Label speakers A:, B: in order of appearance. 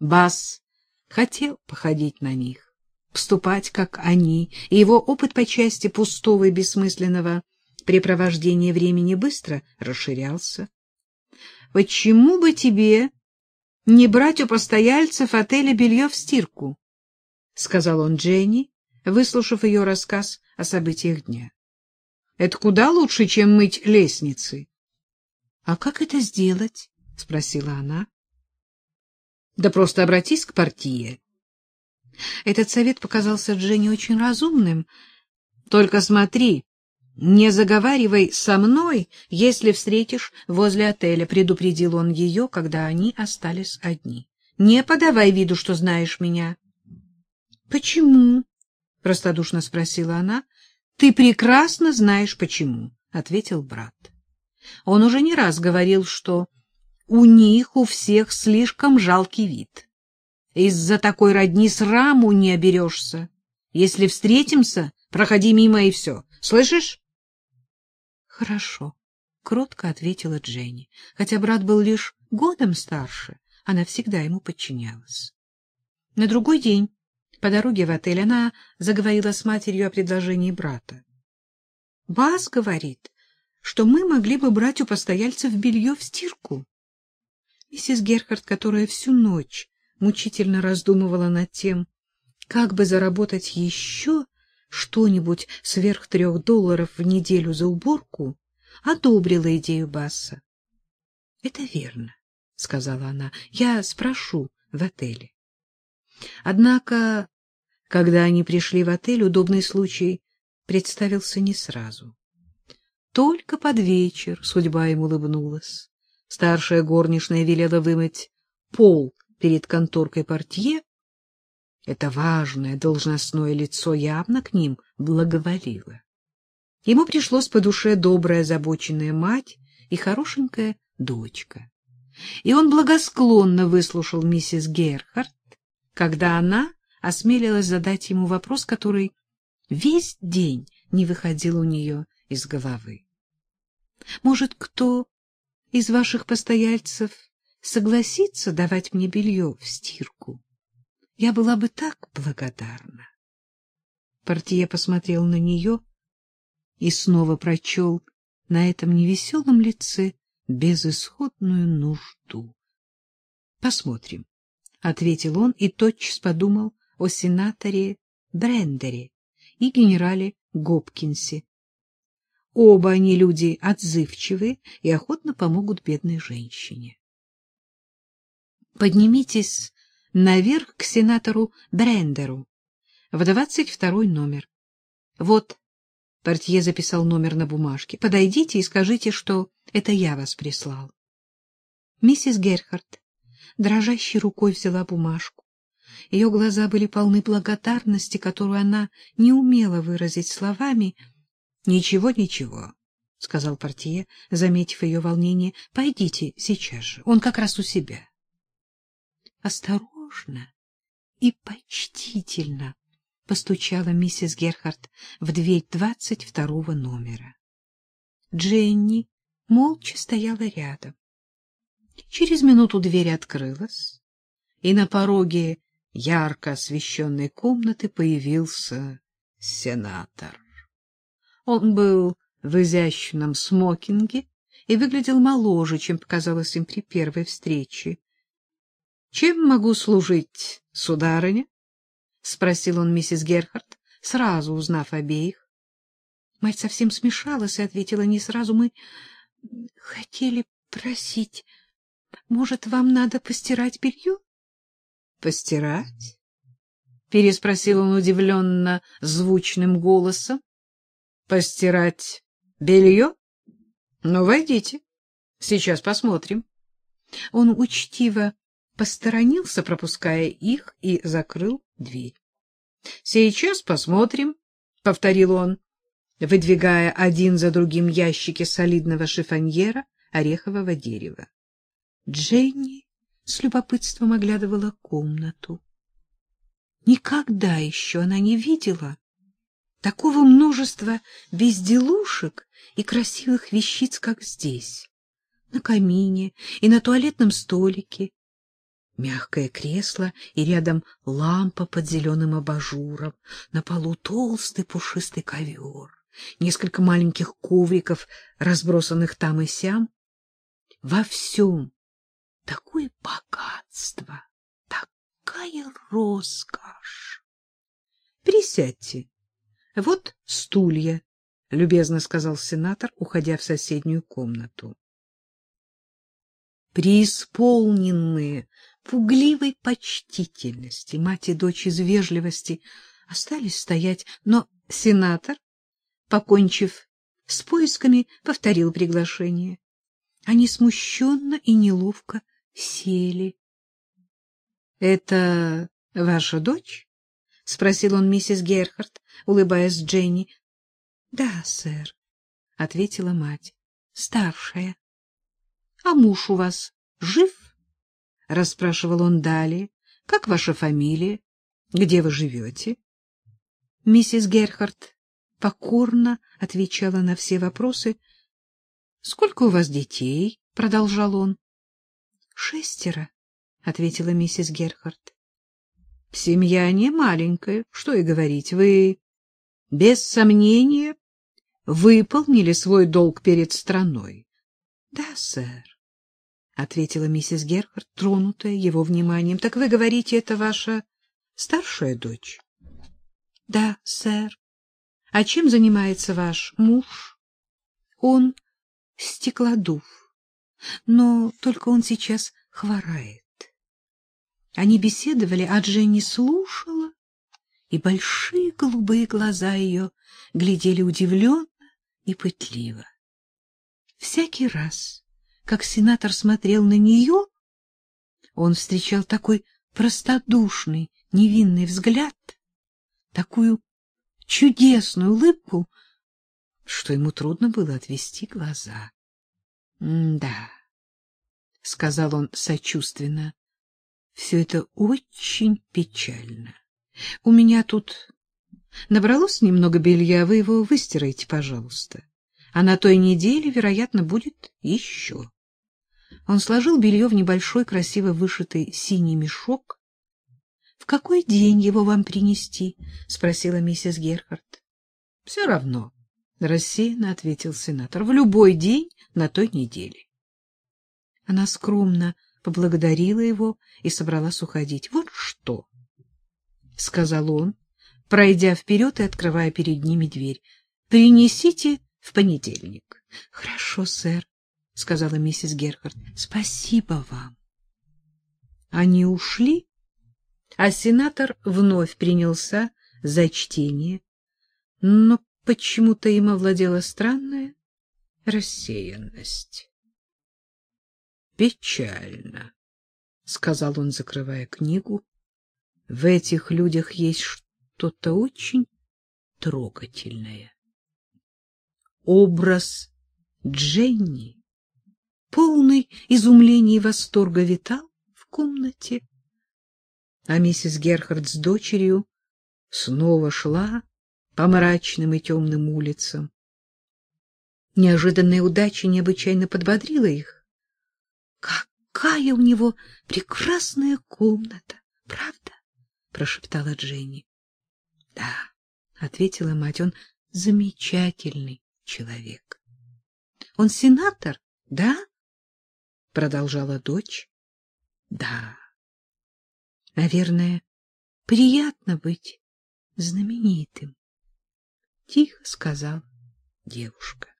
A: Бас хотел походить на них, поступать, как они, и его опыт по части пустого и бессмысленного препровождения времени быстро расширялся. «Почему бы тебе не брать у постояльцев отеля белье в стирку?» — сказал он Дженни, выслушав ее рассказ о событиях дня. Это куда лучше, чем мыть лестницы. — А как это сделать? — спросила она. — Да просто обратись к партии. Этот совет показался Дженни очень разумным. Только смотри, не заговаривай со мной, если встретишь возле отеля, предупредил он ее, когда они остались одни. Не подавай виду, что знаешь меня. — Почему? — простодушно спросила она. Ты прекрасно знаешь почему, ответил брат. Он уже не раз говорил, что у них у всех слишком жалкий вид. Из-за такой родни сраму не оберешься. Если встретимся, проходи мимо и все. Слышишь? Хорошо, кротко ответила Дженни. Хотя брат был лишь годом старше, она всегда ему подчинялась. На другой день по дороге в отель она заговорила с матерью о предложении брата. Бас говорит, что мы могли бы брать у постояльцев белье в стирку. Миссис Герхард, которая всю ночь мучительно раздумывала над тем, как бы заработать еще что-нибудь сверх трех долларов в неделю за уборку, одобрила идею Басса. — Это верно, — сказала она. — Я спрошу в отеле. Однако, когда они пришли в отель, удобный случай представился не сразу. Только под вечер судьба ему улыбнулась. Старшая горничная велела вымыть пол перед конторкой портье. Это важное должностное лицо явно к ним благоволило. Ему пришлось по душе добрая, озабоченная мать и хорошенькая дочка. И он благосклонно выслушал миссис Герхард, когда она осмелилась задать ему вопрос, который весь день не выходил у нее из головы. Может, кто из ваших постояльцев согласится давать мне белье в стирку? Я была бы так благодарна. Портье посмотрел на нее и снова прочел на этом невеселом лице безысходную нужду. — Посмотрим, — ответил он и тотчас подумал о сенаторе Брендере и генерале Гопкинсе. Оба они люди отзывчивые и охотно помогут бедной женщине. Поднимитесь наверх к сенатору Брендеру в двадцать второй номер. Вот, портье записал номер на бумажке. Подойдите и скажите, что это я вас прислал. Миссис Герхард дрожащей рукой взяла бумажку. Ее глаза были полны благодарности, которую она не умела выразить словами. — Ничего, ничего, — сказал портье, заметив ее волнение. — Пойдите сейчас же, он как раз у себя. Осторожно и почтительно постучала миссис Герхард в дверь двадцать второго номера. Дженни молча стояла рядом. Через минуту дверь открылась, и на пороге ярко освещенной комнаты появился сенатор. Он был в изящном смокинге и выглядел моложе, чем показалось им при первой встрече. — Чем могу служить, сударыня? — спросил он миссис Герхард, сразу узнав обеих. Мать совсем смешалась и ответила не сразу. — Мы хотели просить, может, вам надо постирать белье? — Постирать? — переспросил он удивленно звучным голосом. — Постирать белье? Ну, войдите. Сейчас посмотрим. Он учтиво посторонился, пропуская их, и закрыл дверь. — Сейчас посмотрим, — повторил он, выдвигая один за другим ящики солидного шифоньера орехового дерева. Дженни с любопытством оглядывала комнату. Никогда еще она не видела такого множества безделушек и красивых вещиц, как здесь, на камине и на туалетном столике. Мягкое кресло и рядом лампа под зеленым абажуром, на полу толстый пушистый ковер, несколько маленьких ковриков, разбросанных там и сям. Во всем такое богатство, такая роскошь. — Присядьте. Вот стулья, — любезно сказал сенатор, уходя в соседнюю комнату. Преисполненные пугливой почтительности мать и дочь из вежливости остались стоять, но сенатор, покончив с поисками, повторил приглашение. Они смущенно и неловко сели. — Это ваша дочь? — спросил он миссис Герхард, улыбаясь Дженни. — Да, сэр, — ответила мать, — старшая. — А муж у вас жив? — расспрашивал он далее. — Как ваша фамилия? Где вы живете? Миссис Герхард покорно отвечала на все вопросы. — Сколько у вас детей? — продолжал он. — Шестеро, — ответила миссис Герхард. — Семья не маленькая, что и говорить. Вы, без сомнения, выполнили свой долг перед страной. — Да, сэр, — ответила миссис Герхард, тронутая его вниманием. — Так вы говорите, это ваша старшая дочь? — Да, сэр. — А чем занимается ваш муж? — Он стеклодув, но только он сейчас хворает. Они беседовали, а Дженни слушала, и большие голубые глаза ее глядели удивленно и пытливо. Всякий раз, как сенатор смотрел на нее, он встречал такой простодушный, невинный взгляд, такую чудесную улыбку, что ему трудно было отвести глаза. — Да, — сказал он сочувственно, — все это очень печально. У меня тут набралось немного белья, вы его выстираете, пожалуйста. А на той неделе, вероятно, будет еще. Он сложил белье в небольшой, красиво вышитый синий мешок. — В какой день его вам принести? — спросила миссис Герхард. — Все равно, — рассеянно ответил сенатор, — в любой день на той неделе. Она скромно поблагодарила его и собралась уходить. — Вот что, — сказал он, пройдя вперед и открывая перед ними дверь, — принесите в понедельник. — Хорошо, сэр, — сказала миссис Герхард. — Спасибо вам. Они ушли, а сенатор вновь принялся за чтение, но почему-то им овладела странная рассеянность. — Печально, — сказал он, закрывая книгу. — В этих людях есть что-то очень трогательное. Образ Дженни полный изумления и восторга витал в комнате. А миссис Герхард с дочерью снова шла по мрачным и темным улицам. Неожиданная удача необычайно подбодрила их. «Какая у него прекрасная комната, правда?» — прошептала Дженни. «Да», — ответила мать, — «он замечательный человек». «Он сенатор, да?» — продолжала дочь. — Да. Наверное, приятно быть знаменитым, — тихо сказала девушка.